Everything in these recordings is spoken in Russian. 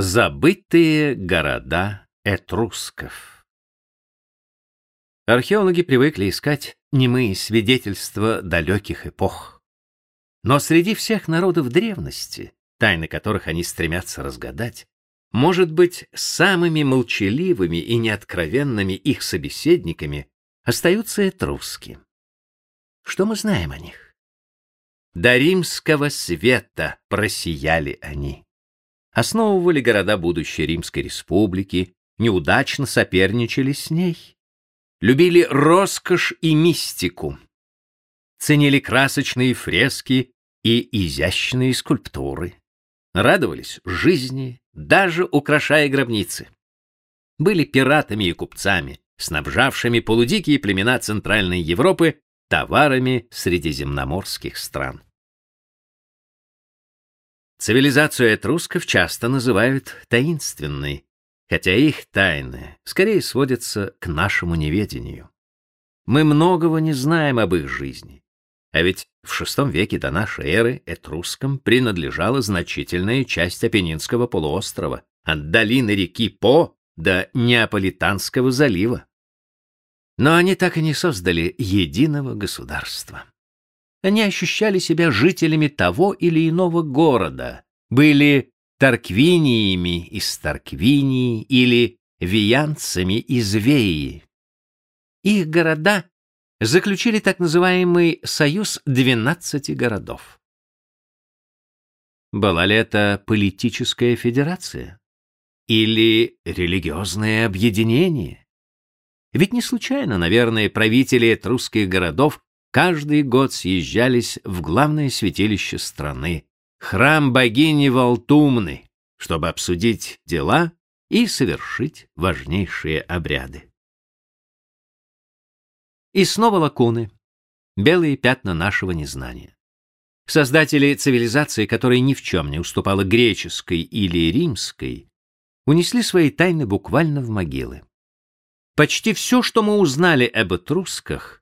Забытые города этрусков Археологи привыкли искать немые свидетельства далеких эпох. Но среди всех народов древности, тайны которых они стремятся разгадать, может быть, самыми молчаливыми и неоткровенными их собеседниками остаются этруски. Что мы знаем о них? До римского света просияли они основывали города будущей Римской республики, неудачно соперничали с ней. Любили роскошь и мистику. Ценили красочные фрески и изящные скульптуры. Радовались жизни, даже украшая гробницы. Были пиратами и купцами, снабжавшими полудикие племена Центральной Европы товарами средиземноморских стран. Цивилизацию этрусков часто называют таинственной, хотя их тайны скорее сводятся к нашему неведению. Мы многого не знаем об их жизни. А ведь в VI веке до нашей эры этрускам принадлежала значительная часть Апеннинского полуострова, от долины реки По до Неаполитанского залива. Но они так и не создали единого государства. Они ощущали себя жителями того или иного города, были Тарквиниями из Тарквинии или Виянцами из Веи. Их города заключили так называемый союз 12 городов. Была ли это политическая федерация или религиозное объединение? Ведь не случайно, наверное, правители этрусских городов каждый год съезжались в главное святилище страны, храм богини Валтумны, чтобы обсудить дела и совершить важнейшие обряды. И снова лакуны, белые пятна нашего незнания. Создатели цивилизации, которая ни в чем не уступала греческой или римской, унесли свои тайны буквально в могилы. Почти все, что мы узнали об этрусках,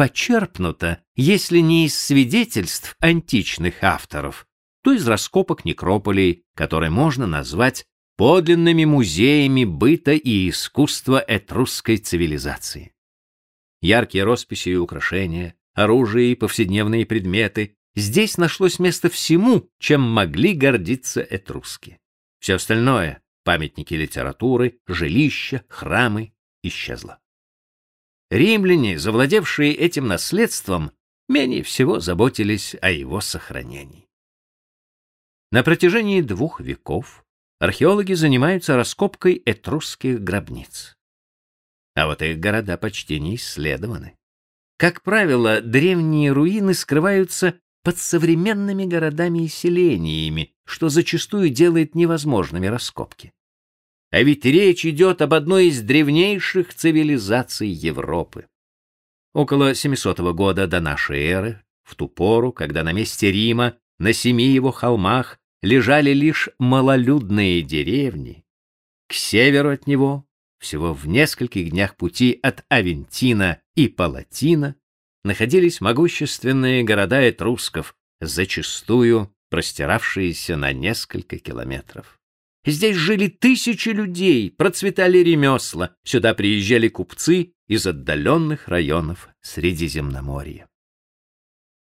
почерпнуто, если не из свидетельств античных авторов, то из раскопок некрополей, которые можно назвать подлинными музеями быта и искусства этрусской цивилизации. Яркие росписи и украшения, оружие и повседневные предметы здесь нашлось место всему, чем могли гордиться этруски. Все остальное памятники литературы, жилища, храмы исчезло. Римляне, завладевшие этим наследством, менее всего заботились о его сохранении. На протяжении двух веков археологи занимаются раскопкой этрусских гробниц. А вот их города почти не исследованы. Как правило, древние руины скрываются под современными городами и селениями, что зачастую делает невозможными раскопки. А ведь речь идет об одной из древнейших цивилизаций Европы. Около 700 года до нашей эры, в ту пору, когда на месте Рима, на семи его холмах, лежали лишь малолюдные деревни, к северу от него, всего в нескольких днях пути от Авентина и Палатина, находились могущественные города этрусков, зачастую простиравшиеся на несколько километров. Здесь жили тысячи людей, процветали ремесла, сюда приезжали купцы из отдаленных районов Средиземноморья.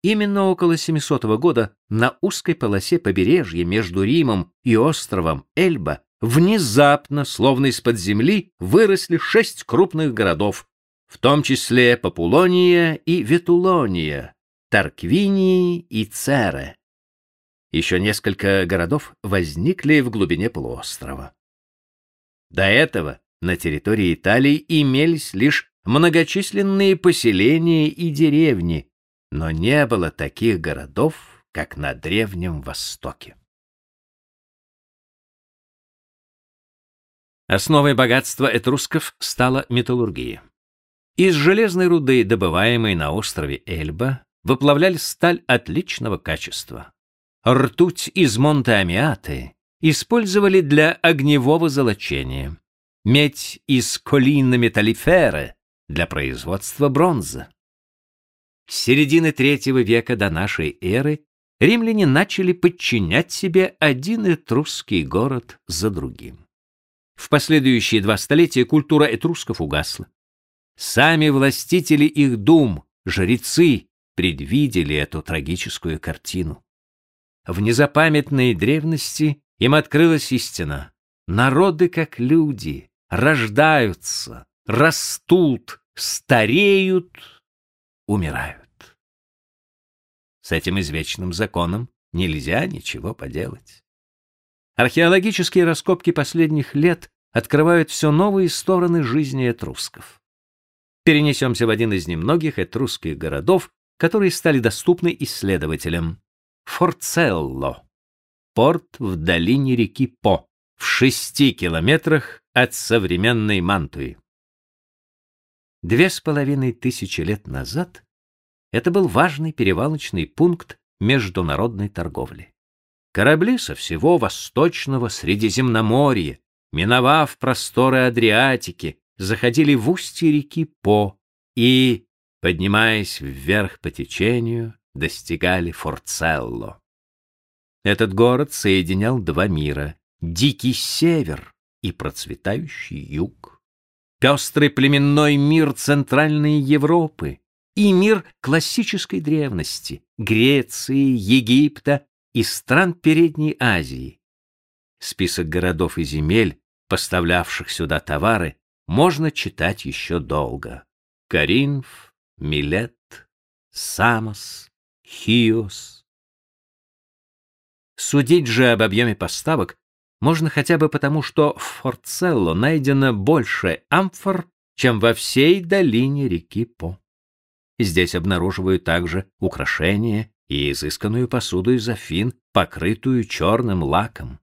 Именно около 700 года на узкой полосе побережья между Римом и островом Эльба внезапно, словно из-под земли, выросли шесть крупных городов, в том числе Популония и Ветулония, Тарквинии и Цере. Еще несколько городов возникли в глубине полуострова. До этого на территории Италии имелись лишь многочисленные поселения и деревни, но не было таких городов, как на Древнем Востоке. Основой богатства этрусков стала металлургия. Из железной руды, добываемой на острове Эльба, выплавляли сталь отличного качества ртуть из Монте-Амиаты использовали для огневого золочения, медь из колина металлифера для производства бронзы. С середины третьего века до нашей эры римляне начали подчинять себе один этрусский город за другим. В последующие два столетия культура этрусков угасла. Сами властители их дум, жрецы, предвидели эту трагическую картину. В незапамятной древности им открылась истина. Народы, как люди, рождаются, растут, стареют, умирают. С этим извечным законом нельзя ничего поделать. Археологические раскопки последних лет открывают все новые стороны жизни этрусков. Перенесемся в один из немногих этрусских городов, которые стали доступны исследователям. Форцелло. Порт в долине реки По, в шести километрах от современной Мантуи. Две с половиной тысячи лет назад это был важный перевалочный пункт международной торговли. Корабли со всего восточного Средиземноморья, миновав просторы Адриатики, заходили в устье реки По и, поднимаясь вверх по течению, достигали Форцелло. Этот город соединял два мира — дикий север и процветающий юг, пестрый племенной мир Центральной Европы и мир классической древности — Греции, Египта и стран Передней Азии. Список городов и земель, поставлявших сюда товары, можно читать еще долго. Каринф, Милет, Самос, Хиос. Судить же об объеме поставок можно хотя бы потому, что в Форцелло найдено больше амфор, чем во всей долине реки По. Здесь обнаруживают также украшения и изысканную посуду из Афин, покрытую черным лаком.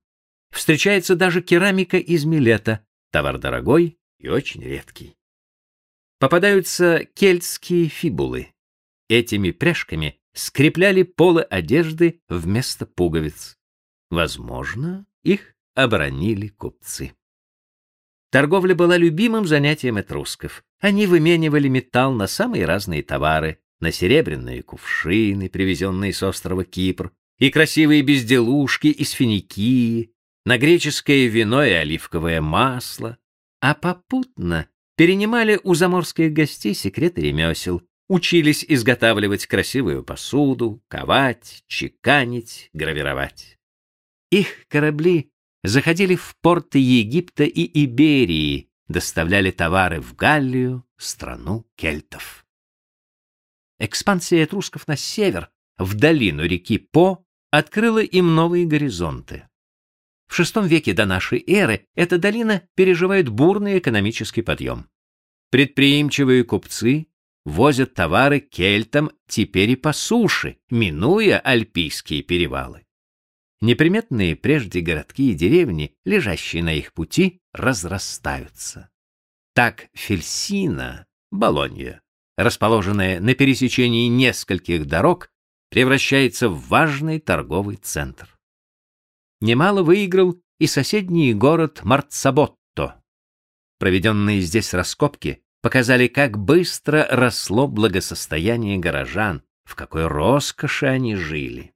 Встречается даже керамика из Милета, товар дорогой и очень редкий. Попадаются кельтские фибулы. Этими пряжками скрепляли полы одежды вместо пуговиц. Возможно, их оборонили купцы. Торговля была любимым занятием этрусков. Они выменивали металл на самые разные товары, на серебряные кувшины, привезенные с острова Кипр, и красивые безделушки из Финикии, на греческое вино и оливковое масло, а попутно перенимали у заморских гостей секреты ремесел, учились изготавливать красивую посуду, ковать, чеканить, гравировать. Их корабли заходили в порты Египта и Иберии, доставляли товары в Галлию, страну кельтов. Экспансия этрусков на север, в долину реки По, открыла им новые горизонты. В VI веке до нашей эры эта долина переживает бурный экономический подъем. Предприимчивые купцы возят товары кельтам теперь и по суше, минуя альпийские перевалы. Неприметные прежде городки и деревни, лежащие на их пути, разрастаются. Так Фельсина, Болонья, расположенная на пересечении нескольких дорог, превращается в важный торговый центр. Немало выиграл и соседний город Марцаботто. Проведенные здесь раскопки показали, как быстро росло благосостояние горожан, в какой роскоши они жили.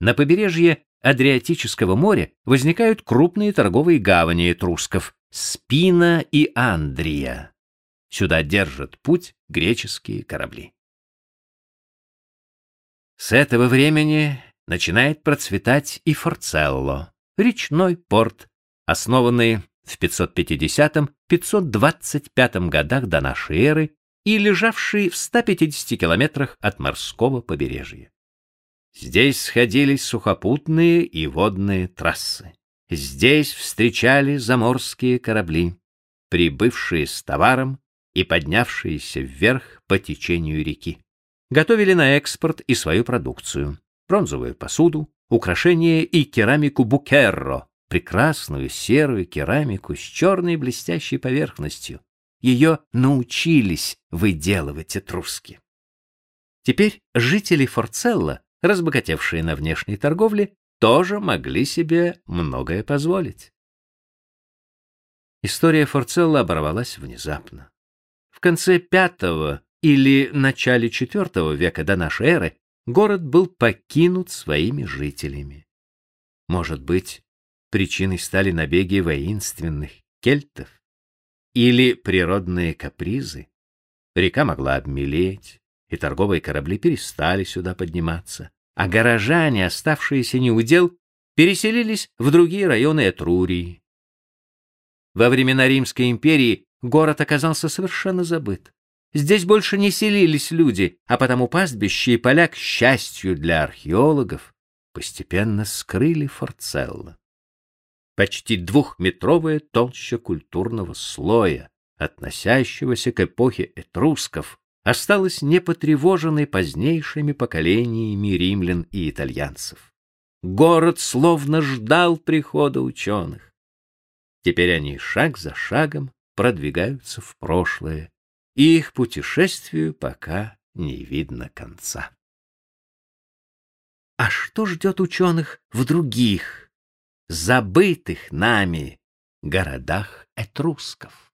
На побережье Адриатического моря возникают крупные торговые гавани этрусков Спина и Андрия. Сюда держат путь греческие корабли. С этого времени начинает процветать и Форцелло, речной порт, основанный в 550-525 годах до нашей эры и лежавший в 150 километрах от морского побережья. Здесь сходились сухопутные и водные трассы. Здесь встречали заморские корабли, прибывшие с товаром и поднявшиеся вверх по течению реки. Готовили на экспорт и свою продукцию: бронзовую посуду, украшения и керамику букерро, прекрасную серую керамику с черной блестящей поверхностью. Ее научились выделывать этруски. Теперь жители Форцелла разбогатевшие на внешней торговле, тоже могли себе многое позволить. История Форцелла оборвалась внезапно. В конце V или начале IV века до нашей эры город был покинут своими жителями. Может быть, причиной стали набеги воинственных кельтов или природные капризы. Река могла обмелеть, и торговые корабли перестали сюда подниматься, а горожане, оставшиеся неудел, переселились в другие районы Этрурии. Во времена Римской империи город оказался совершенно забыт. Здесь больше не селились люди, а потому пастбище и поля, к счастью для археологов, постепенно скрыли Форцелло. Почти двухметровая толща культурного слоя, относящегося к эпохе этрусков, осталась непотревоженной позднейшими поколениями римлян и итальянцев. Город словно ждал прихода ученых. Теперь они шаг за шагом продвигаются в прошлое, и их путешествию пока не видно конца. А что ждет ученых в других, забытых нами городах этрусков?